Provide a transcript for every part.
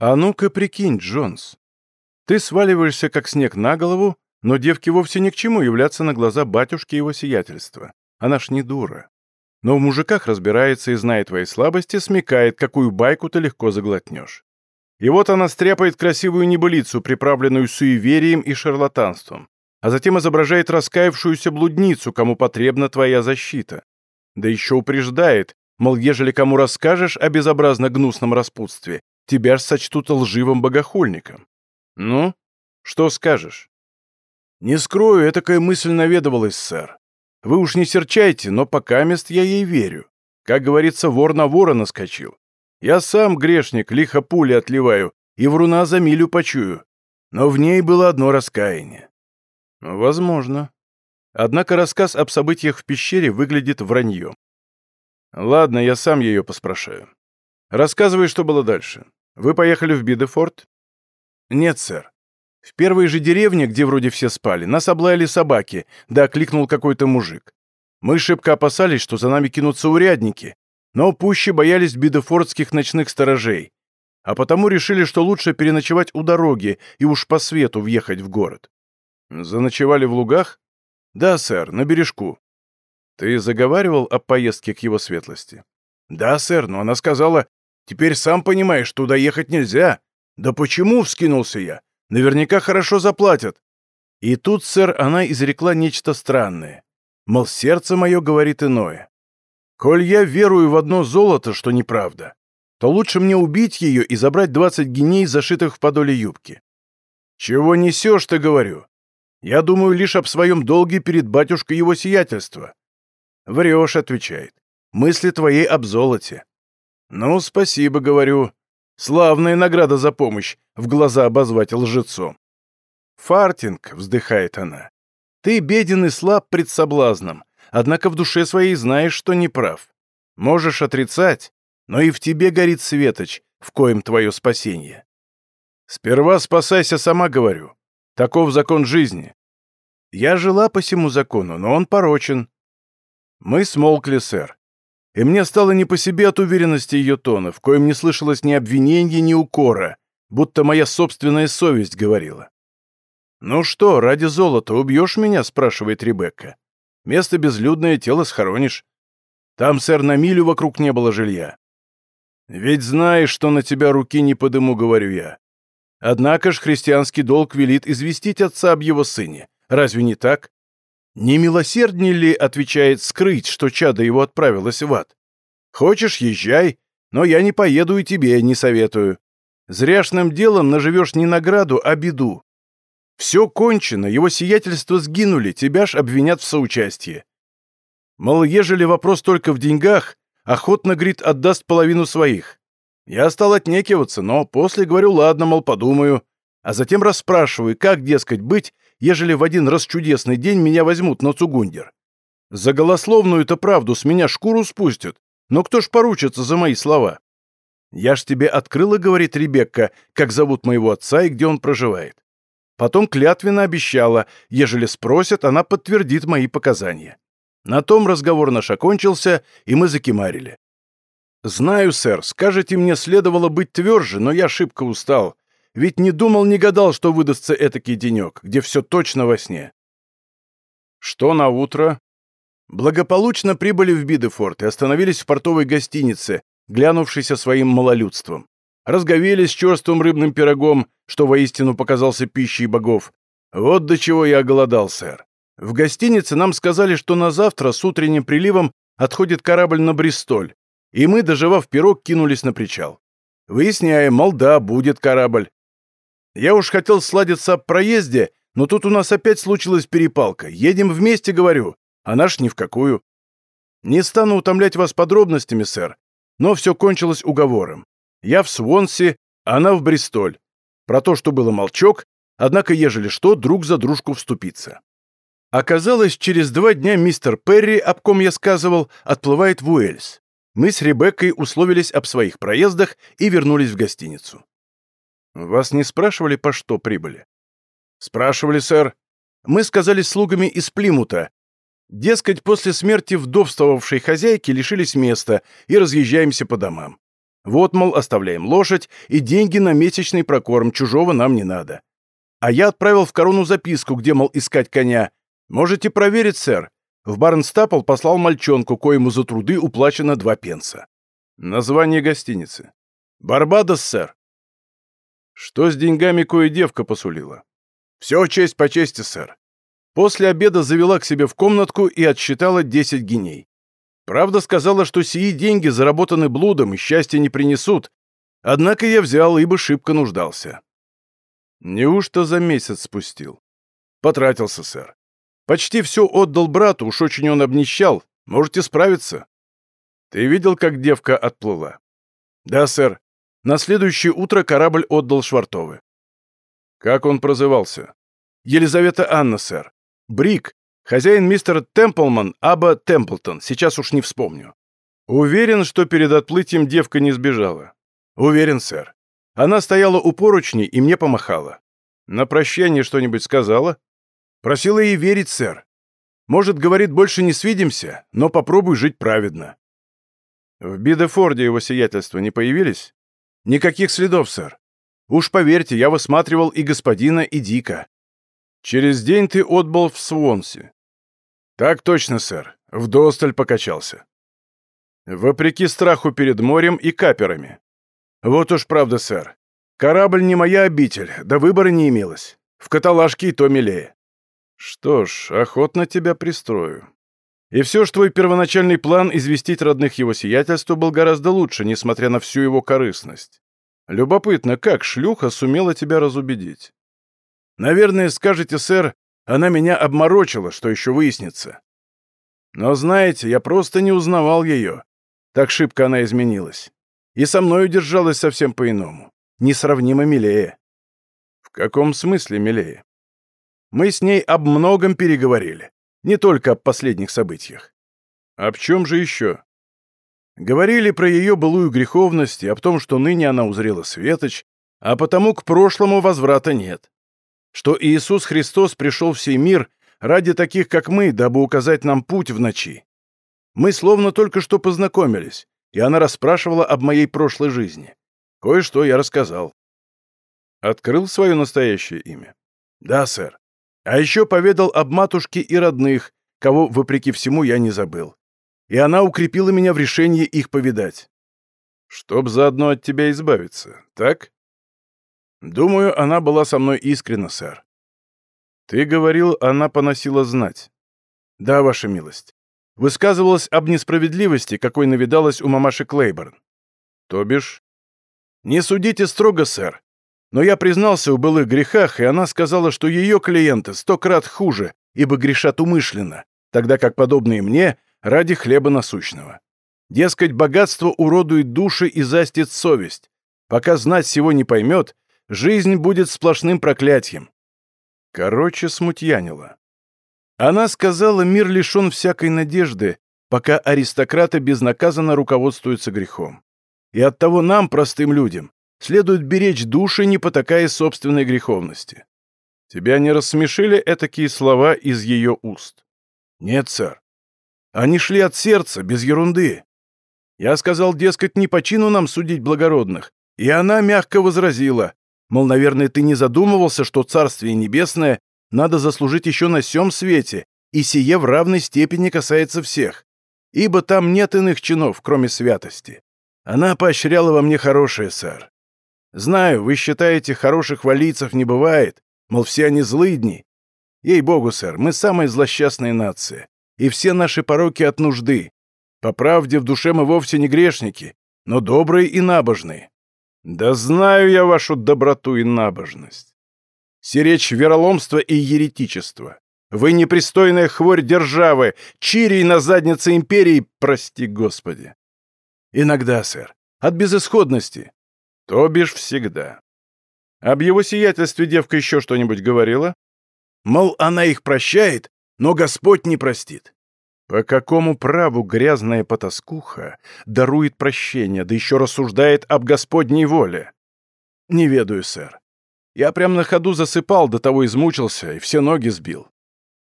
А ну-ка прикинь, Джонс. Ты сваливаешься, как снег на голову, но девке вовсе ни к чему являться на глаза батюшки его сиятельства. Она ж не дура. Но в мужиках разбирается и знает твои слабости, смекает, какую байку ты легко заглотнешь. И вот она стряпает красивую небылицу, приправленную суеверием и шарлатанством, а затем изображает раскаявшуюся блудницу, кому потребна твоя защита. Да еще упреждает, мол, ежели кому расскажешь о безобразно гнусном распутстве, тебя ж сочтут лживым богохульником. Ну, что скажешь? Не скрою, этакая мысль наведывалась, сэр. Вы уж не серчайте, но пока мест я ей верю. Как говорится, вор на вора наскочил. Я сам грешник, лихо пули отливаю, и вруна за милю почую. Но в ней было одно раскаяние. Возможно. Однако рассказ об событиях в пещере выглядит враньем. Ладно, я сам ее поспрашаю. Рассказывай, что было дальше. Вы поехали в Бидефорд? Нет, сэр. В первой же деревне, где вроде все спали, нас облаяли собаки, да окликнул какой-то мужик. Мы шибко опасались, что за нами кинутся урядники, но пуще боялись бидефордских ночных сторожей, а потому решили, что лучше переночевать у дороги и уж по свету въехать в город. Заночевали в лугах? Да, сэр, на бережку. Ты заговаривал о поездке к его светлости? Да, сэр, но она сказала, теперь сам понимаешь, туда ехать нельзя. Да почему, вскинулся я? Наверняка хорошо заплатят. И тут, сэр, она изрекла нечто странное. Мол, сердце мое говорит иное. Коль я верую в одно золото, что неправда, то лучше мне убить ее и забрать двадцать геней, зашитых в подоле юбки. Чего несешь ты, говорю? Я думаю лишь об своем долге перед батюшкой его сиятельства. Врешь, отвечает. Мысли твоей об золоте. Ну, спасибо, говорю. Славная награда за помощь, в глаза обозвать лжецом. Фартинг, вздыхает она. Ты беден и слаб пред соблазном, однако в душе своей знаешь, что не прав. Можешь отрицать, но и в тебе горит светоч, в коем твое спасение. Сперва спасайся сама, говорю. Таков закон жизни. Я жила по всему закону, но он порочен. Мы смолкли, сэр. И мне стало не по себе от уверенности ее тона, в коем не слышалось ни обвинения, ни укора, будто моя собственная совесть говорила. «Ну что, ради золота убьешь меня?» — спрашивает Ребекка. Место безлюдное, тело схоронишь. Там, сэр, на милю вокруг не было жилья. Ведь знаешь, что на тебя руки не подыму, говорю я. Однако ж христианский долг велит известить отца об его сыне. Разве не так? Не милосерднее ли, отвечает, скрыть, что чадо его отправилось в ад? Хочешь, езжай, но я не поеду и тебе не советую. Зряшным делом наживешь не награду, а беду. Все кончено, его сиятельство сгинули, тебя ж обвинят в соучастии. Мол, ежели вопрос только в деньгах, охотно, говорит, отдаст половину своих. Я стал отнекиваться, но после говорю, ладно, мол, подумаю, а затем расспрашиваю, как, дескать, быть, ежели в один раз чудесный день меня возьмут на Цугундер. За голословную-то правду с меня шкуру спустят, но кто ж поручится за мои слова? Я ж тебе открыла, говорит Ребекка, как зовут моего отца и где он проживает. Потом клятвенно обещала, ежели спросят, она подтвердит мои показания. На том разговор наш окончился, и мы закимарили. «Знаю, сэр, скажете мне, следовало быть тверже, но я шибко устал. Ведь не думал, не гадал, что выдастся этакий денек, где все точно во сне». «Что на утро?» Благополучно прибыли в Бидефорд и остановились в портовой гостинице, глянувшейся своим малолюдством разговелись черствым рыбным пирогом, что воистину показался пищей богов. Вот до чего я голодал, сэр. В гостинице нам сказали, что на завтра с утренним приливом отходит корабль на Бристоль, и мы, доживав пирог, кинулись на причал. Выясняем, мол, да, будет корабль. Я уж хотел сладиться о проезде, но тут у нас опять случилась перепалка. Едем вместе, говорю, а наш ни в какую. Не стану утомлять вас подробностями, сэр, но все кончилось уговором. Я в Свонси, а она в Бристоль. Про то, что было молчок, однако, ежели что, друг за дружку вступиться. Оказалось, через два дня мистер Перри, об ком я сказывал, отплывает в Уэльс. Мы с Ребеккой условились об своих проездах и вернулись в гостиницу. Вас не спрашивали, по что прибыли? Спрашивали, сэр. Мы сказали слугами из Плимута. Дескать, после смерти вдовствовавшей хозяйки лишились места и разъезжаемся по домам. Вот, мол, оставляем лошадь, и деньги на месячный прокорм, чужого нам не надо. А я отправил в корону записку, где, мол, искать коня. Можете проверить, сэр. В Барнстапл послал мальчонку, коему за труды уплачено два пенса. Название гостиницы. Барбадос, сэр. Что с деньгами кое девка посулила? Все честь по чести, сэр. После обеда завела к себе в комнатку и отсчитала 10 геней. Правда, сказала, что сии деньги заработаны блудом и счастья не принесут, однако я взял, ибо шибко нуждался. Неужто за месяц спустил? Потратился, сэр. Почти все отдал брату, уж очень он обнищал. Можете справиться. Ты видел, как девка отплыла? Да, сэр. На следующее утро корабль отдал Швартовы. Как он прозывался? Елизавета Анна, сэр. Брик. Хозяин мистер Темплман, Аба Темплтон. Сейчас уж не вспомню. Уверен, что перед отплытием девка не сбежала. Уверен, сэр. Она стояла у поручней и мне помахала. На прощание что-нибудь сказала? Просила ей верить, сэр. Может, говорит, больше не свидимся, но попробуй жить праведно. В Бидефорде его сиятельства не появились? Никаких следов, сэр. Уж поверьте, я высматривал и господина, и Дика. Через день ты отбыл в Свонси. Так точно, сэр. В досталь покачался. Вопреки страху перед морем и каперами. «Вот уж правда, сэр. Корабль не моя обитель, да выбора не имелось. В каталажке и то милее». «Что ж, охотно тебя пристрою. И все ж твой первоначальный план известить родных его сиятельства был гораздо лучше, несмотря на всю его корыстность. Любопытно, как шлюха сумела тебя разубедить?» «Наверное, скажете, сэр, она меня обморочила, что еще выяснится. Но знаете, я просто не узнавал ее. Так шибко она изменилась и со мною держалась совсем по-иному. Несравнимо милее. В каком смысле милее? Мы с ней об многом переговорили. Не только об последних событиях. Об чем же еще? Говорили про ее былую греховность и об том, что ныне она узрела светоч, а потому к прошлому возврата нет. Что Иисус Христос пришел в сей мир ради таких, как мы, дабы указать нам путь в ночи. Мы словно только что познакомились, и она расспрашивала об моей прошлой жизни. Кое-что я рассказал. Открыл свое настоящее имя? Да, сэр. А еще поведал об матушке и родных, кого, вопреки всему, я не забыл. И она укрепила меня в решении их повидать. Чтоб заодно от тебя избавиться, так? Думаю, она была со мной искренна, сэр. Ты говорил, она поносила знать. Да, ваша милость высказывалась об несправедливости, какой навидалась у мамаши Клейборн. То бишь? Не судите строго, сэр. Но я признался в былых грехах, и она сказала, что ее клиенты сто крат хуже, ибо грешат умышленно, тогда как подобные мне ради хлеба насущного. Дескать, богатство уродует души и застит совесть. Пока знать всего не поймет, жизнь будет сплошным проклятием. Короче, смутьянила. Она сказала, мир лишен всякой надежды, пока аристократы безнаказанно руководствуются грехом. И оттого нам, простым людям, следует беречь души, не потакая собственной греховности. Тебя не рассмешили этакие слова из ее уст? Нет, сэр. Они шли от сердца, без ерунды. Я сказал, дескать, не по чину нам судить благородных, и она мягко возразила, мол, наверное, ты не задумывался, что Царствие Небесное надо заслужить еще на сем свете, и сие в равной степени касается всех, ибо там нет иных чинов, кроме святости. Она поощряла во мне хорошее, сэр. Знаю, вы считаете, хороших валийцев не бывает, мол, все они злыдни. Ей-богу, сэр, мы самая злосчастная нация, и все наши пороки от нужды. По правде, в душе мы вовсе не грешники, но добрые и набожные. Да знаю я вашу доброту и набожность сиречь вероломство и еретичество. Вы непристойная хворь державы, чирий на заднице империи, прости господи. Иногда, сэр, от безысходности. То бишь всегда. Об его сиятельстве девка еще что-нибудь говорила? Мол, она их прощает, но Господь не простит. По какому праву грязная потаскуха дарует прощение, да еще рассуждает об Господней воле? Не ведаю, сэр. Я прям на ходу засыпал, до того измучился и все ноги сбил.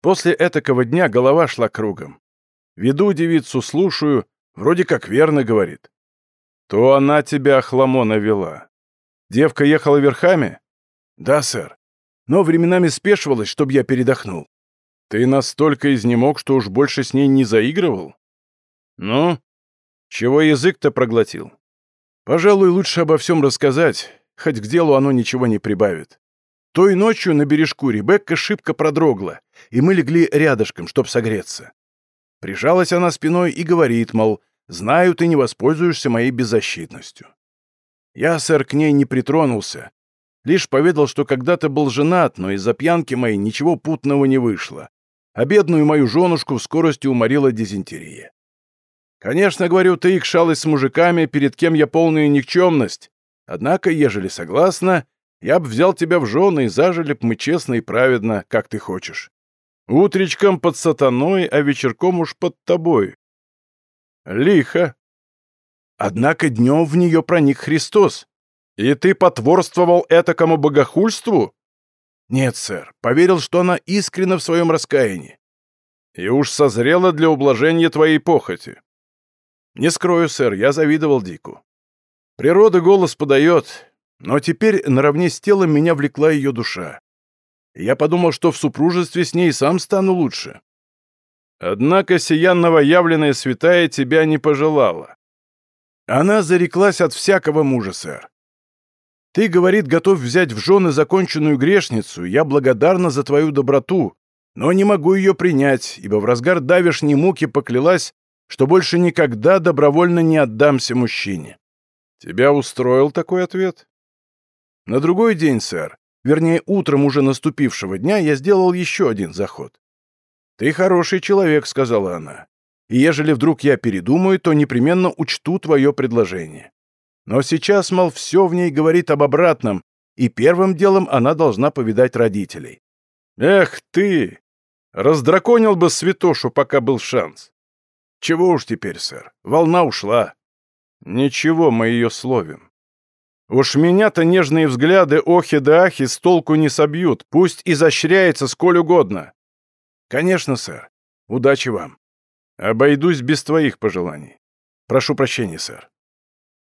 После этакого дня голова шла кругом. Веду девицу, слушаю, вроде как верно говорит. То она тебя охламона вела. Девка ехала верхами? Да, сэр. Но временами спешивалась, чтобы я передохнул. Ты настолько изнемог, что уж больше с ней не заигрывал? Ну, чего язык-то проглотил? Пожалуй, лучше обо всем рассказать, хоть к делу оно ничего не прибавит. Той ночью на бережку Ребекка шибко продрогла, и мы легли рядышком, чтоб согреться. Прижалась она спиной и говорит, мол, знаю, ты не воспользуешься моей беззащитностью. Я, сэр, к ней не притронулся, лишь поведал, что когда-то был женат, но из-за пьянки моей ничего путного не вышло, а бедную мою женушку в скорости уморила дизентерия. Конечно, говорю, ты икшалась с мужиками, перед кем я полная никчемность, однако, ежели согласна, я б взял тебя в жены и зажили б мы честно и праведно, как ты хочешь. Утречком под сатаной, а вечерком уж под тобой. Лихо. Однако днем в нее проник Христос. И ты потворствовал этакому богохульству? Нет, сэр, поверил, что она искренна в своем раскаянии. И уж созрела для ублажения твоей похоти. Не скрою, сэр, я завидовал Дику. Природа голос подает, но теперь наравне с телом меня влекла ее душа. Я подумал, что в супружестве с ней сам стану лучше. Однако сия новоявленная святая тебя не пожелала. Она зареклась от всякого мужа, сэр. Ты, говорит, готов взять в жены законченную грешницу, я благодарна за твою доброту, но не могу ее принять, ибо в разгар давешней муки поклялась, что больше никогда добровольно не отдамся мужчине. Тебя устроил такой ответ? На другой день, сэр, вернее, утром уже наступившего дня, я сделал еще один заход. «Ты хороший человек», — сказала она. «И ежели вдруг я передумаю, то непременно учту твое предложение. Но сейчас, мол, все в ней говорит об обратном, и первым делом она должна повидать родителей». «Эх ты! Раздраконил бы святошу, пока был шанс». «Чего уж теперь, сэр, волна ушла». «Ничего, мы ее словим. Уж меня-то нежные взгляды охи да ахи с толку не собьют, пусть изощряется сколь угодно. Конечно, сэр. Удачи вам. Обойдусь без твоих пожеланий. Прошу прощения, сэр.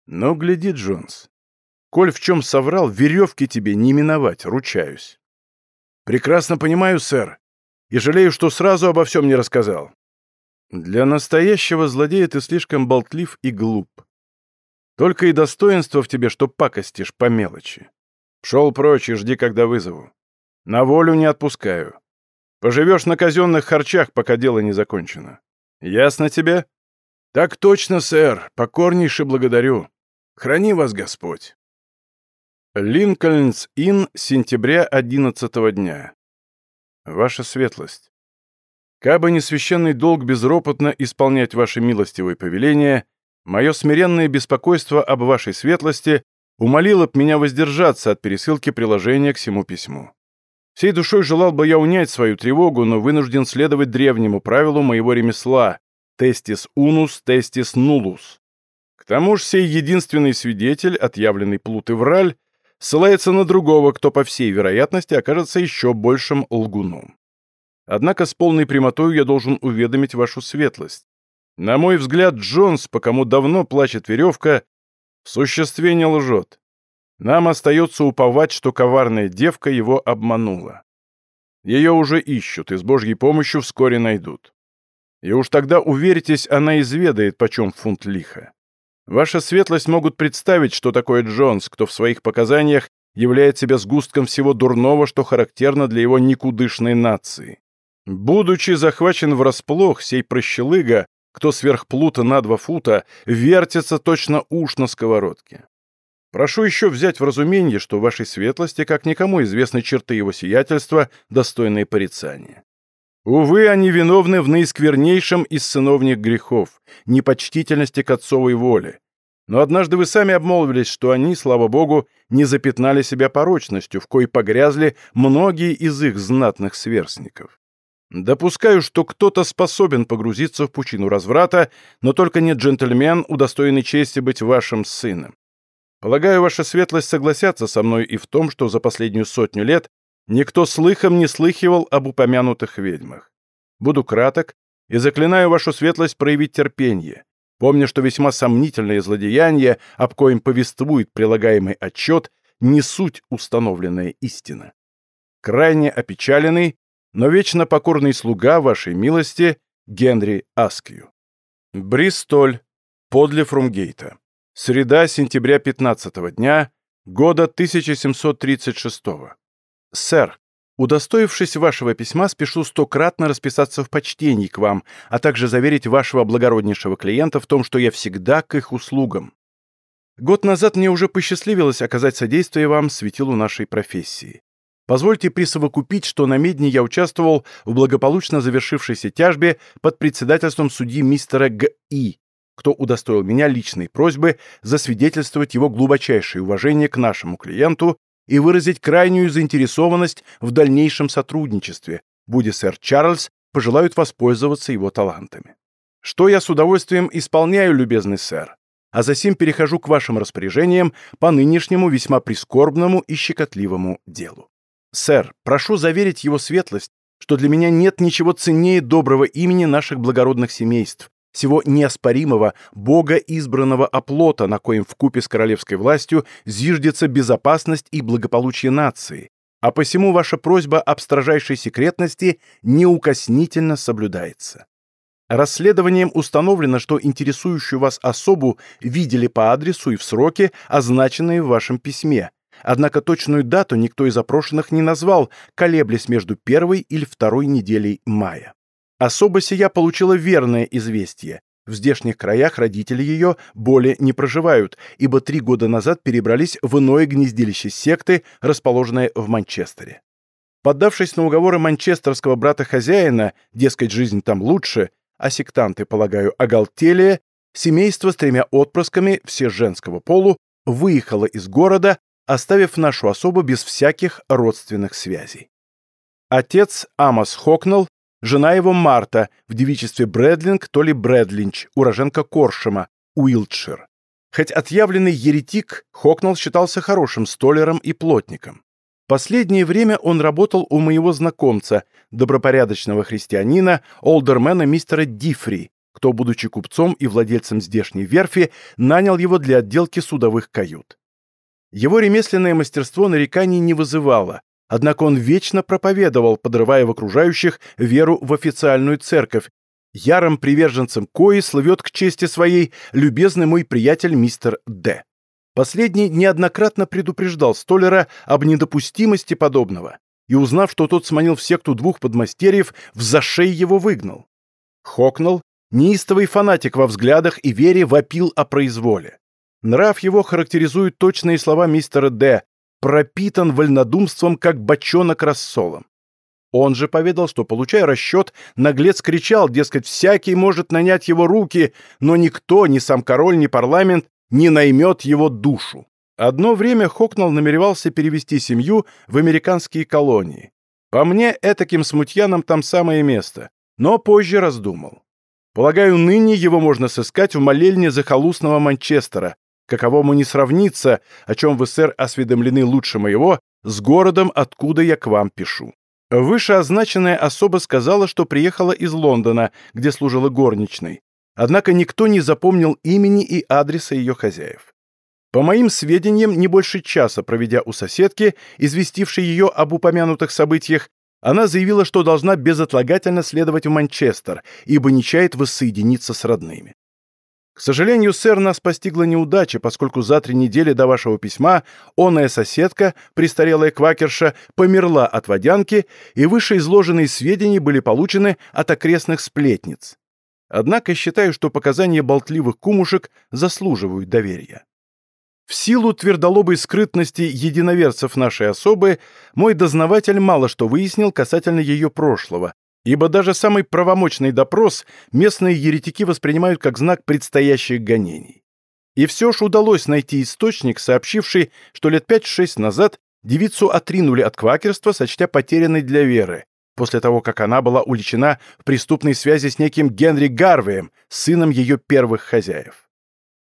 Но гляди, Джонс. Коль в чем соврал, веревки тебе не миновать, ручаюсь. Прекрасно понимаю, сэр, и жалею, что сразу обо всем не рассказал. Для настоящего злодея ты слишком болтлив и глуп. Только и достоинство в тебе, что пакостишь по мелочи. Пшел прочь и жди, когда вызову. На волю не отпускаю. Поживешь на казенных харчах, пока дело не закончено. Ясно тебе? Так точно, сэр. Покорнейше благодарю. Храни вас Господь. Линкольнс-Инн, сентября 11 дня. Ваша светлость. Кабы не священный долг безропотно исполнять ваши милостивые повеления, Мое смиренное беспокойство об вашей светлости умолило б меня воздержаться от пересылки приложения к всему письму. Всей душой желал бы я унять свою тревогу, но вынужден следовать древнему правилу моего ремесла «testis unus, testis nullus». К тому же сей единственный свидетель, отъявленный плут враль, ссылается на другого, кто, по всей вероятности, окажется еще большим лгуном. Однако с полной прямотой я должен уведомить вашу светлость. На мой взгляд, Джонс, по кому давно плачет веревка, в существе не лжет. Нам остается уповать, что коварная девка его обманула. Ее уже ищут и с Божьей помощью вскоре найдут. И уж тогда, уверитесь, она изведает, почем фунт лиха. Ваша светлость могут представить, что такое Джонс, кто в своих показаниях являет себя сгустком всего дурного, что характерно для его никудышной нации. Будучи захвачен врасплох, сей прощелыга кто сверх плута на два фута, вертится точно уж на сковородке. Прошу еще взять в разумение, что вашей светлости, как никому, известны черты его сиятельства, достойные порицания. Увы, они виновны в наисквернейшем из сыновних грехов, непочтительности к отцовой воле. Но однажды вы сами обмолвились, что они, слава богу, не запятнали себя порочностью, в кой погрязли многие из их знатных сверстников. Допускаю, что кто-то способен погрузиться в пучину разврата, но только не джентльмен, удостоенный чести быть вашим сыном. Полагаю, ваша светлость согласятся со мной и в том, что за последнюю сотню лет никто слыхом не слыхивал об упомянутых ведьмах. Буду краток и заклинаю вашу светлость проявить терпение. помня, что весьма сомнительное злодеяние, об коем повествует прилагаемый отчет, не суть установленная истина. Крайне опечаленный, но вечно покорный слуга вашей милости Генри Аскью. Бристоль, подле Фрумгейта. Среда сентября 15 дня, года 1736 Сэр, удостоившись вашего письма, спешу стократно расписаться в почтении к вам, а также заверить вашего благороднейшего клиента в том, что я всегда к их услугам. Год назад мне уже посчастливилось оказать содействие вам, светилу нашей профессии. Позвольте присовокупить, что на Медне я участвовал в благополучно завершившейся тяжбе под председательством судьи мистера Г.И., кто удостоил меня личной просьбы засвидетельствовать его глубочайшее уважение к нашему клиенту и выразить крайнюю заинтересованность в дальнейшем сотрудничестве, будь сэр Чарльз пожелают воспользоваться его талантами. Что я с удовольствием исполняю, любезный сэр, а засим перехожу к вашим распоряжениям по нынешнему весьма прискорбному и щекотливому делу. «Сэр, прошу заверить его светлость, что для меня нет ничего ценнее доброго имени наших благородных семейств, всего неоспоримого, бога избранного оплота, на коем вкупе с королевской властью зиждется безопасность и благополучие нации, а посему ваша просьба об строжайшей секретности неукоснительно соблюдается. Расследованием установлено, что интересующую вас особу видели по адресу и в сроке, означенные в вашем письме, Однако точную дату никто из опрошенных не назвал, колеблясь между первой или второй неделей мая. Особо сия получила верное известие. В здешних краях родители ее более не проживают, ибо три года назад перебрались в иное гнездилище секты, расположенное в Манчестере. Поддавшись на уговоры манчестерского брата-хозяина, дескать, жизнь там лучше, а сектанты, полагаю, оголтелее, семейство с тремя отпрысками, все женского полу, выехало из города, оставив нашу особу без всяких родственных связей. Отец Амос Хокнелл, жена его Марта, в девичестве Брэдлинг, то ли Брэдлинч, уроженка Коршема, Уилтшир. Хоть отъявленный еретик, Хокнелл считался хорошим столером и плотником. Последнее время он работал у моего знакомца, добропорядочного христианина, олдермена мистера Дифри, кто, будучи купцом и владельцем здешней верфи, нанял его для отделки судовых кают. Его ремесленное мастерство нареканий не вызывало, однако он вечно проповедовал, подрывая в окружающих веру в официальную церковь. Ярым приверженцем кои слывет к чести своей любезный мой приятель мистер Д. Последний неоднократно предупреждал Столлера об недопустимости подобного и, узнав, что тот сманил в секту двух подмастерьев, в зашей его выгнал. Хокнул, неистовый фанатик во взглядах и вере вопил о произволе. Нрав его характеризуют точные слова мистера Д. «пропитан вольнодумством, как бочонок рассолом». Он же поведал, что, получая расчет, наглец кричал, дескать, всякий может нанять его руки, но никто, ни сам король, ни парламент, не наймет его душу. Одно время Хокнал намеревался перевести семью в американские колонии. По мне, этаким смутьянам там самое место, но позже раздумал. Полагаю, ныне его можно сыскать в молельне захолустного Манчестера, каковому не сравнится, о чем вы, сэр, осведомлены лучше моего, с городом, откуда я к вам пишу. Вышеозначенная особа сказала, что приехала из Лондона, где служила горничной. Однако никто не запомнил имени и адреса ее хозяев. По моим сведениям, не больше часа проведя у соседки, известившей ее об упомянутых событиях, она заявила, что должна безотлагательно следовать в Манчестер, ибо не чает воссоединиться с родными. К сожалению, сэр, нас постигла неудача, поскольку за три недели до вашего письма оная соседка, престарелая квакерша, померла от водянки, и вышеизложенные сведения были получены от окрестных сплетниц. Однако считаю, что показания болтливых кумушек заслуживают доверия. В силу твердолобой скрытности единоверцев нашей особы, мой дознаватель мало что выяснил касательно ее прошлого, ибо даже самый правомочный допрос местные еретики воспринимают как знак предстоящих гонений. И все ж удалось найти источник, сообщивший, что лет 5-6 назад девицу отринули от квакерства, сочтя потерянной для веры, после того, как она была уличена в преступной связи с неким Генри Гарвеем, сыном ее первых хозяев.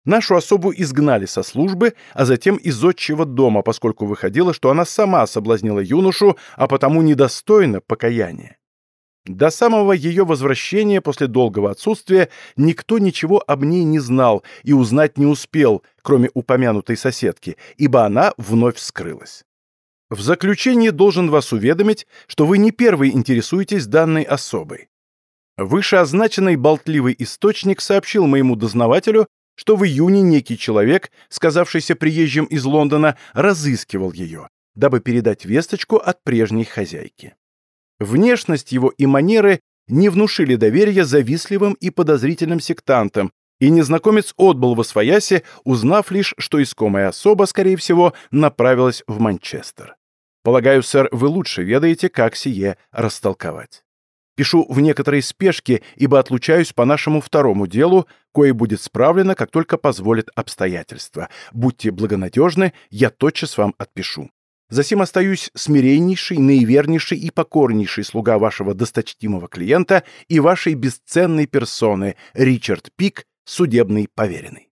Нашу особу изгнали со службы, а затем из отчего дома, поскольку выходило, что она сама соблазнила юношу, а потому недостойна покаяния. До самого ее возвращения после долгого отсутствия никто ничего об ней не знал и узнать не успел, кроме упомянутой соседки, ибо она вновь скрылась. В заключение должен вас уведомить, что вы не первый интересуетесь данной особой. Вышеозначенный болтливый источник сообщил моему дознавателю, что в июне некий человек, сказавшийся приезжим из Лондона, разыскивал ее, дабы передать весточку от прежней хозяйки. Внешность его и манеры не внушили доверия завистливым и подозрительным сектантам, и незнакомец отбыл во своясе, узнав лишь, что искомая особа, скорее всего, направилась в Манчестер. Полагаю, сэр, вы лучше ведаете, как сие растолковать. Пишу в некоторой спешке, ибо отлучаюсь по нашему второму делу, кое будет справлено, как только позволят обстоятельства. Будьте благонадежны, я тотчас вам отпишу. Засим остаюсь смиреннейший, наивернейший и покорнейший слуга вашего досточтимого клиента и вашей бесценной персоны, Ричард Пик, судебный поверенный.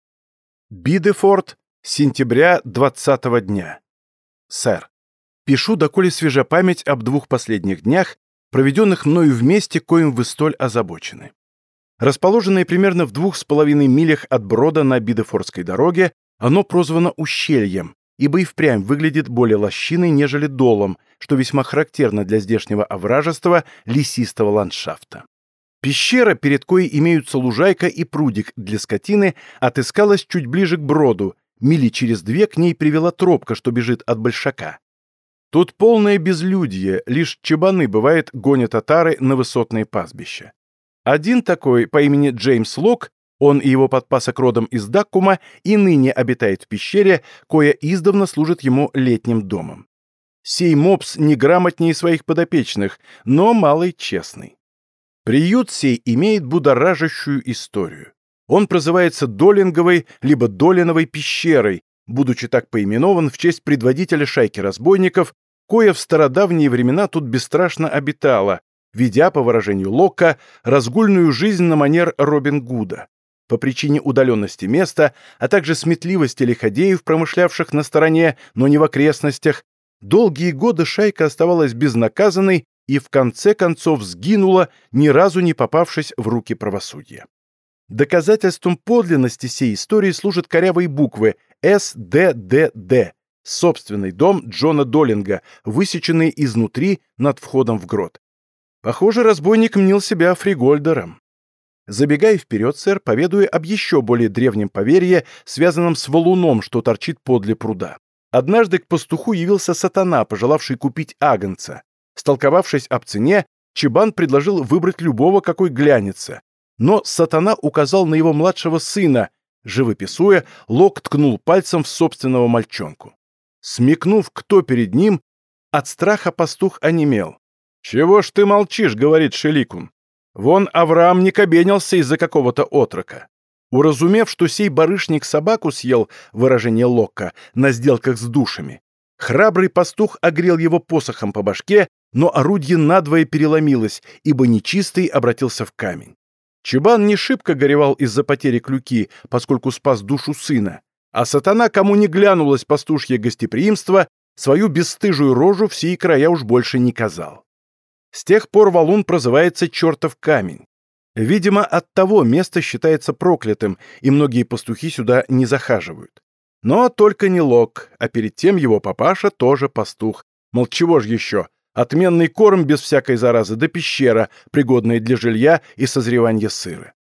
Бидефорд, сентября 20 -го дня. Сэр, пишу, доколе свежа память об двух последних днях, проведенных мною вместе, коим вы столь озабочены. Расположенное примерно в двух с половиной милях от Брода на Бидефордской дороге, оно прозвано ущельем, ибо и впрямь выглядит более лощиной, нежели долом, что весьма характерно для здешнего овражества лесистого ландшафта. Пещера, перед коей имеются лужайка и прудик для скотины, отыскалась чуть ближе к броду, мили через две к ней привела тропка, что бежит от большака. Тут полное безлюдье, лишь чабаны, бывает, гонят татары на высотные пастбища. Один такой, по имени Джеймс Лок, он и его подпасок родом из Даккума, и ныне обитает в пещере, кое издавна служит ему летним домом. Сей мопс неграмотнее своих подопечных, но малый честный. Приют сей имеет будоражащую историю. Он прозывается Долинговой либо Долиновой пещерой, будучи так поименован в честь предводителя шайки разбойников, кое в стародавние времена тут бесстрашно обитала, ведя, по выражению Локка, разгульную жизнь на манер Робин Гуда. По причине удаленности места, а также сметливости лиходеев, промышлявших на стороне, но не в окрестностях, долгие годы шайка оставалась безнаказанной и в конце концов сгинула, ни разу не попавшись в руки правосудия. Доказательством подлинности сей истории служат корявые буквы СДДД, собственный дом Джона Доллинга, высеченный изнутри над входом в грот. Похоже, разбойник мнил себя фригольдером. Забегая вперед, сэр, поведаю об еще более древнем поверье, связанном с валуном, что торчит подле пруда. Однажды к пастуху явился сатана, пожелавший купить агнца. Столковавшись об цене, Чебан предложил выбрать любого, какой глянется. Но сатана указал на его младшего сына. Живописуя, Лок ткнул пальцем в собственного мальчонку. Смекнув, кто перед ним, от страха пастух онемел. «Чего ж ты молчишь?» — говорит Шеликун. «Вон Авраам не кабенился из-за какого-то отрока». Уразумев, что сей барышник собаку съел, выражение Локка, на сделках с душами, храбрый пастух огрел его посохом по башке, но орудие надвое переломилось, ибо нечистый обратился в камень. Чебан не шибко горевал из-за потери клюки, поскольку спас душу сына, а сатана, кому не глянулось пастушье гостеприимство, свою бесстыжую рожу в сии края уж больше не казал. С тех пор валун прозывается «чертов камень». Видимо, от того место считается проклятым, и многие пастухи сюда не захаживают. Но только не Лок, а перед тем его папаша тоже пастух. Мол, чего ж еще? Отменный корм без всякой заразы, да пещера, пригодная для жилья и созревания сыра.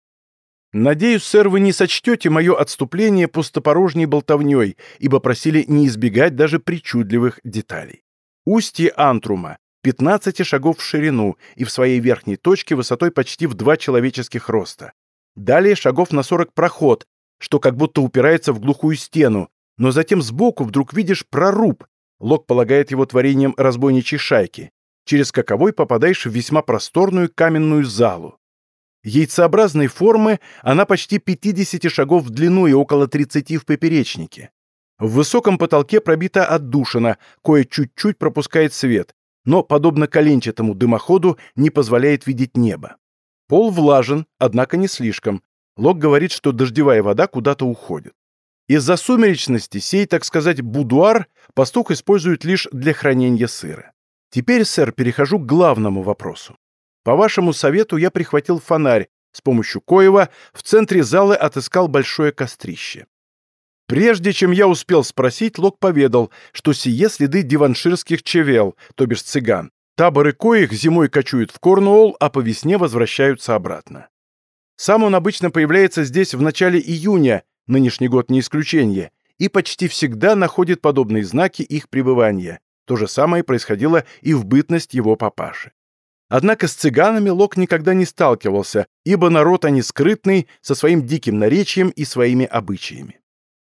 Надеюсь, сэр, вы не сочтете мое отступление пустопорожней болтовней, ибо просили не избегать даже причудливых деталей. Устье Антрума 15 шагов в ширину и в своей верхней точке высотой почти в два человеческих роста. Далее шагов на 40 проход, что как будто упирается в глухую стену, но затем сбоку вдруг видишь проруб, Лок полагает его творением разбойничьей шайки. Через каковой попадаешь в весьма просторную каменную залу. Яйцеобразной формы она почти 50 шагов в длину и около 30 в поперечнике. В высоком потолке пробита отдушина, кое чуть-чуть пропускает свет, но, подобно коленчатому дымоходу, не позволяет видеть небо. Пол влажен, однако не слишком. Лок говорит, что дождевая вода куда-то уходит. Из-за сумеречности сей, так сказать, будуар пастух использует лишь для хранения сыра. Теперь, сэр, перехожу к главному вопросу. По вашему совету я прихватил фонарь, с помощью коего в центре зала отыскал большое кострище. Прежде чем я успел спросить, Лок поведал, что сие следы диванширских чевел, то бишь цыган. Таборы коих зимой кочуют в Корнуолл, а по весне возвращаются обратно. Сам он обычно появляется здесь в начале июня, нынешний год не исключение, и почти всегда находит подобные знаки их пребывания. То же самое происходило и в бытность его папаши. Однако с цыганами Лок никогда не сталкивался, ибо народ они скрытный, со своим диким наречием и своими обычаями.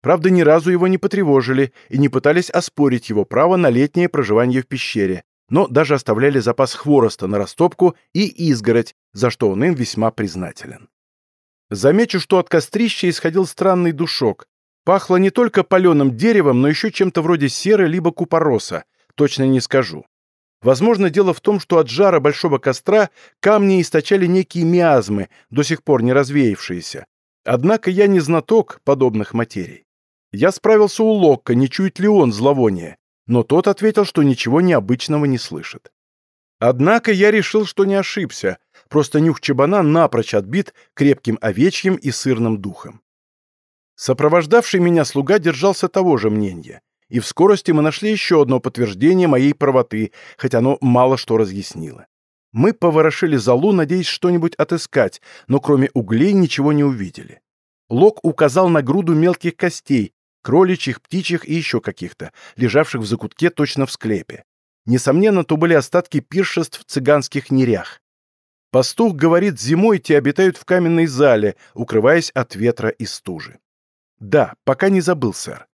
Правда, ни разу его не потревожили и не пытались оспорить его право на летнее проживание в пещере, но даже оставляли запас хвороста на растопку и изгородь, за что он им весьма признателен. Замечу, что от кострища исходил странный душок. Пахло не только паленым деревом, но еще чем-то вроде серы либо купороса, точно не скажу. Возможно, дело в том, что от жара большого костра камни источали некие миазмы, до сих пор не развеявшиеся. Однако я не знаток подобных материй. Я справился у Локка, не чует ли он зловоние, но тот ответил, что ничего необычного не слышит. Однако я решил, что не ошибся, просто нюх чабана напрочь отбит крепким овечьим и сырным духом. Сопровождавший меня слуга держался того же мнения и в скорости мы нашли еще одно подтверждение моей правоты, хоть оно мало что разъяснило. Мы поворошили залу, надеясь что-нибудь отыскать, но кроме углей ничего не увидели. Лок указал на груду мелких костей, кроличьих, птичьих и еще каких-то, лежавших в закутке точно в склепе. Несомненно, то были остатки пиршеств в цыганских нерях. Пастух говорит, зимой те обитают в каменной зале, укрываясь от ветра и стужи. Да, пока не забыл, сэр.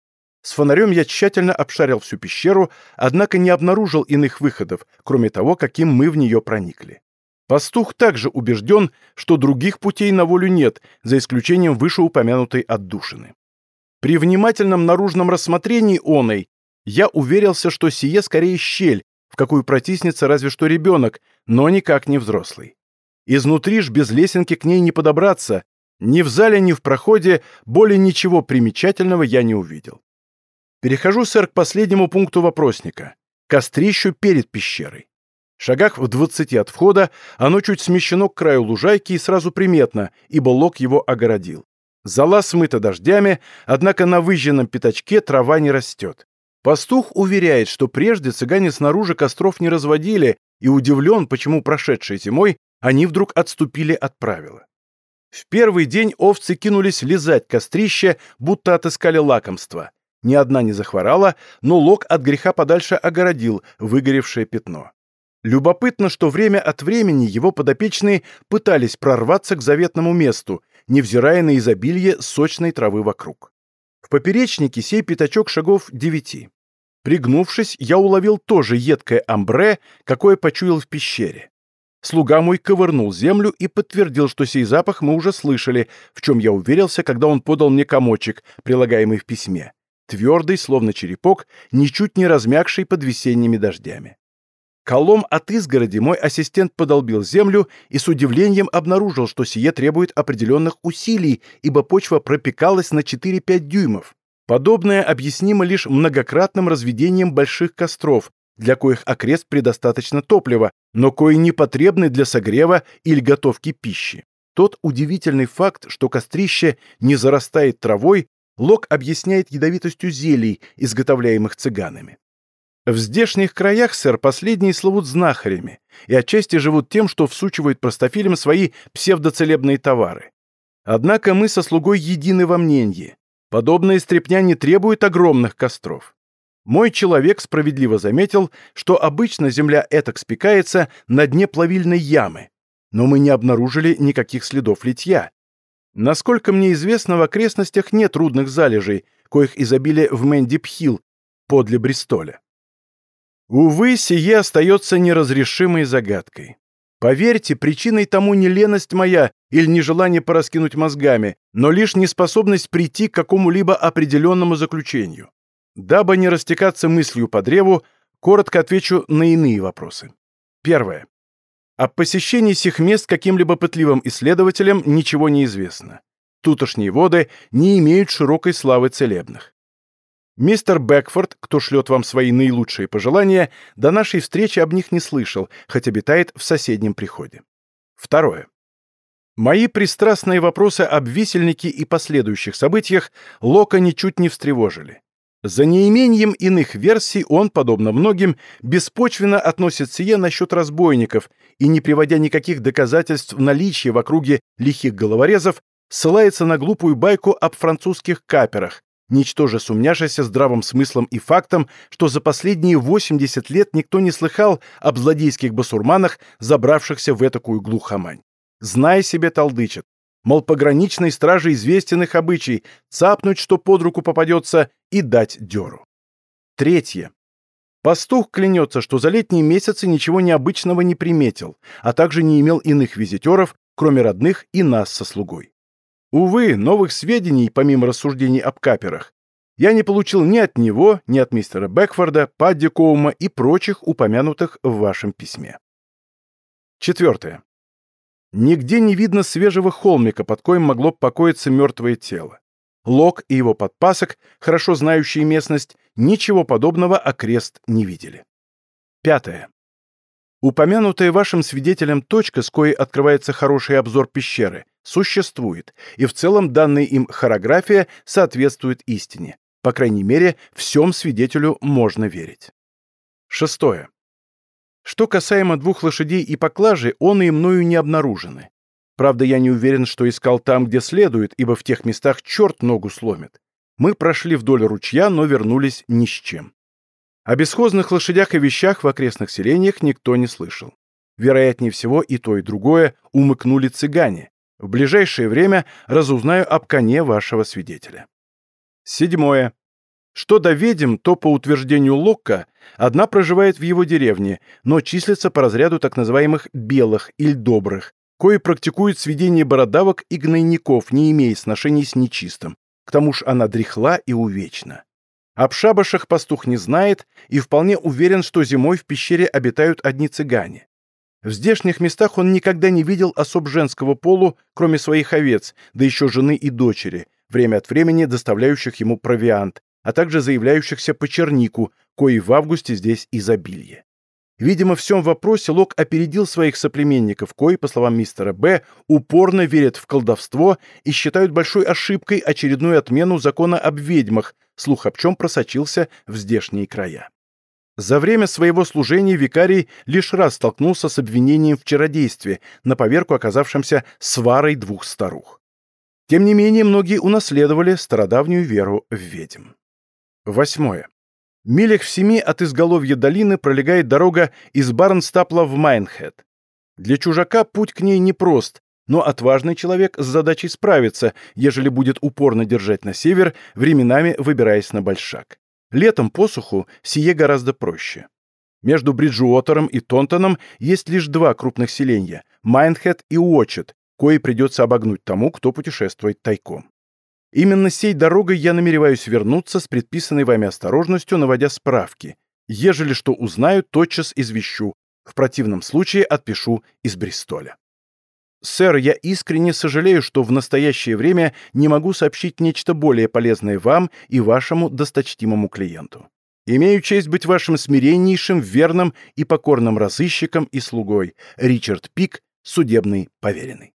С фонарем я тщательно обшарил всю пещеру, однако не обнаружил иных выходов, кроме того, каким мы в нее проникли. Пастух также убежден, что других путей на волю нет, за исключением вышеупомянутой отдушины. При внимательном наружном рассмотрении оной я уверился, что сие скорее щель, в какую протиснется разве что ребенок, но никак не взрослый. Изнутри ж без лесенки к ней не подобраться, ни в зале, ни в проходе более ничего примечательного я не увидел. Перехожу, сэр, к последнему пункту вопросника. Кострищу перед пещерой. В шагах в двадцати от входа оно чуть смещено к краю лужайки и сразу приметно, ибо лог его огородил. Зала смыта дождями, однако на выжженном пятачке трава не растет. Пастух уверяет, что прежде цыгане снаружи костров не разводили и удивлен, почему прошедшей зимой они вдруг отступили от правила. В первый день овцы кинулись лизать кострище, будто отыскали лакомство. Ни одна не захворала, но Лок от греха подальше огородил выгоревшее пятно. Любопытно, что время от времени его подопечные пытались прорваться к заветному месту, невзирая на изобилие сочной травы вокруг. В поперечнике сей пятачок шагов девяти. Пригнувшись, я уловил тоже едкое амбре, какое почуял в пещере. Слуга мой ковырнул землю и подтвердил, что сей запах мы уже слышали, в чем я уверился, когда он подал мне комочек, прилагаемый в письме твердый, словно черепок, ничуть не размягший под весенними дождями. Колом от изгороди мой ассистент подолбил землю и с удивлением обнаружил, что сие требует определенных усилий, ибо почва пропекалась на 4-5 дюймов. Подобное объяснимо лишь многократным разведением больших костров, для коих окрест предостаточно топлива, но кои не потребны для согрева или готовки пищи. Тот удивительный факт, что кострище не зарастает травой, Лок объясняет ядовитостью зелий, изготовляемых цыганами. В здешних краях, сэр, последние словут знахарями и отчасти живут тем, что всучивают простофилям свои псевдоцелебные товары. Однако мы со слугой едины во мнении. Подобная стряпня не требует огромных костров. Мой человек справедливо заметил, что обычно земля этак спекается на дне плавильной ямы, но мы не обнаружили никаких следов литья, Насколько мне известно, в окрестностях нет трудных залежей, коих изобилие в Мэндип-Хилл, подле Бристоля. Увы, сие остается неразрешимой загадкой. Поверьте, причиной тому не леность моя или нежелание пораскинуть мозгами, но лишь неспособность прийти к какому-либо определенному заключению. Дабы не растекаться мыслью по древу, коротко отвечу на иные вопросы. Первое. О посещении сих мест каким-либо пытливым исследователем ничего не известно. Тутошние воды не имеют широкой славы целебных. Мистер Бэкфорд, кто шлет вам свои наилучшие пожелания, до нашей встречи об них не слышал, хоть обитает в соседнем приходе. Второе. Мои пристрастные вопросы об висельнике и последующих событиях Лока ничуть не встревожили. За неимением иных версий он, подобно многим, беспочвенно относит сие насчет разбойников и, не приводя никаких доказательств наличия в округе лихих головорезов, ссылается на глупую байку об французских каперах, ничтоже сумняшися здравым смыслом и фактом, что за последние 80 лет никто не слыхал об злодейских басурманах, забравшихся в этакую глухомань. Знай себе, толдычат. Мол, пограничной страже известен их обычай цапнуть, что под руку попадется, и дать дёру. Третье. Пастух клянется, что за летние месяцы ничего необычного не приметил, а также не имел иных визитеров, кроме родных и нас со слугой. Увы, новых сведений, помимо рассуждений об каперах, я не получил ни от него, ни от мистера Бэкфорда, Падди Коума и прочих, упомянутых в вашем письме. Четвертое. Нигде не видно свежего холмика, под коим могло покоиться мертвое тело. Лок и его подпасок, хорошо знающие местность, ничего подобного окрест не видели. Пятое. Упомянутая вашим свидетелем точка, с коей открывается хороший обзор пещеры, существует, и в целом данная им хорография соответствует истине. По крайней мере, всем свидетелю можно верить. Шестое. Что касаемо двух лошадей и поклажи, он и мною не обнаружены. Правда, я не уверен, что искал там, где следует, ибо в тех местах черт ногу сломит. Мы прошли вдоль ручья, но вернулись ни с чем. О бесхозных лошадях и вещах в окрестных селениях никто не слышал. Вероятнее всего, и то, и другое умыкнули цыгане. В ближайшее время разузнаю об коне вашего свидетеля. Седьмое. Что до ведьм, то, по утверждению Локка, одна проживает в его деревне, но числится по разряду так называемых «белых» или «добрых», кои практикуют сведение бородавок и гнойников, не имея сношений с нечистым. К тому ж она дряхла и увечна. Об шабашах пастух не знает и вполне уверен, что зимой в пещере обитают одни цыгане. В здешних местах он никогда не видел особ женского полу, кроме своих овец, да еще жены и дочери, время от времени доставляющих ему провиант, а также заявляющихся по чернику, кои в августе здесь изобилие. Видимо, в всем вопросе Лок опередил своих соплеменников, кои, по словам мистера Б., упорно верят в колдовство и считают большой ошибкой очередную отмену закона об ведьмах, слух об чем просочился в здешние края. За время своего служения викарий лишь раз столкнулся с обвинением в чародействе, на поверку оказавшимся сварой двух старух. Тем не менее, многие унаследовали стародавнюю веру в ведьм. Восьмое. Милях в семи от изголовья долины пролегает дорога из Барнстапла в Майнхед. Для чужака путь к ней непрост, но отважный человек с задачей справится, ежели будет упорно держать на север, временами выбираясь на большак. Летом посуху сие гораздо проще. Между Бриджуотером и Тонтоном есть лишь два крупных селения – Майнхед и Уотчет, кои придется обогнуть тому, кто путешествует тайком. Именно сей дорогой я намереваюсь вернуться с предписанной вами осторожностью, наводя справки. Ежели что узнаю, тотчас извещу. В противном случае отпишу из Бристоля. «Сэр, я искренне сожалею, что в настоящее время не могу сообщить нечто более полезное вам и вашему досточтимому клиенту. Имею честь быть вашим смиреннейшим, верным и покорным разыщиком и слугой, Ричард Пик, судебный поверенный».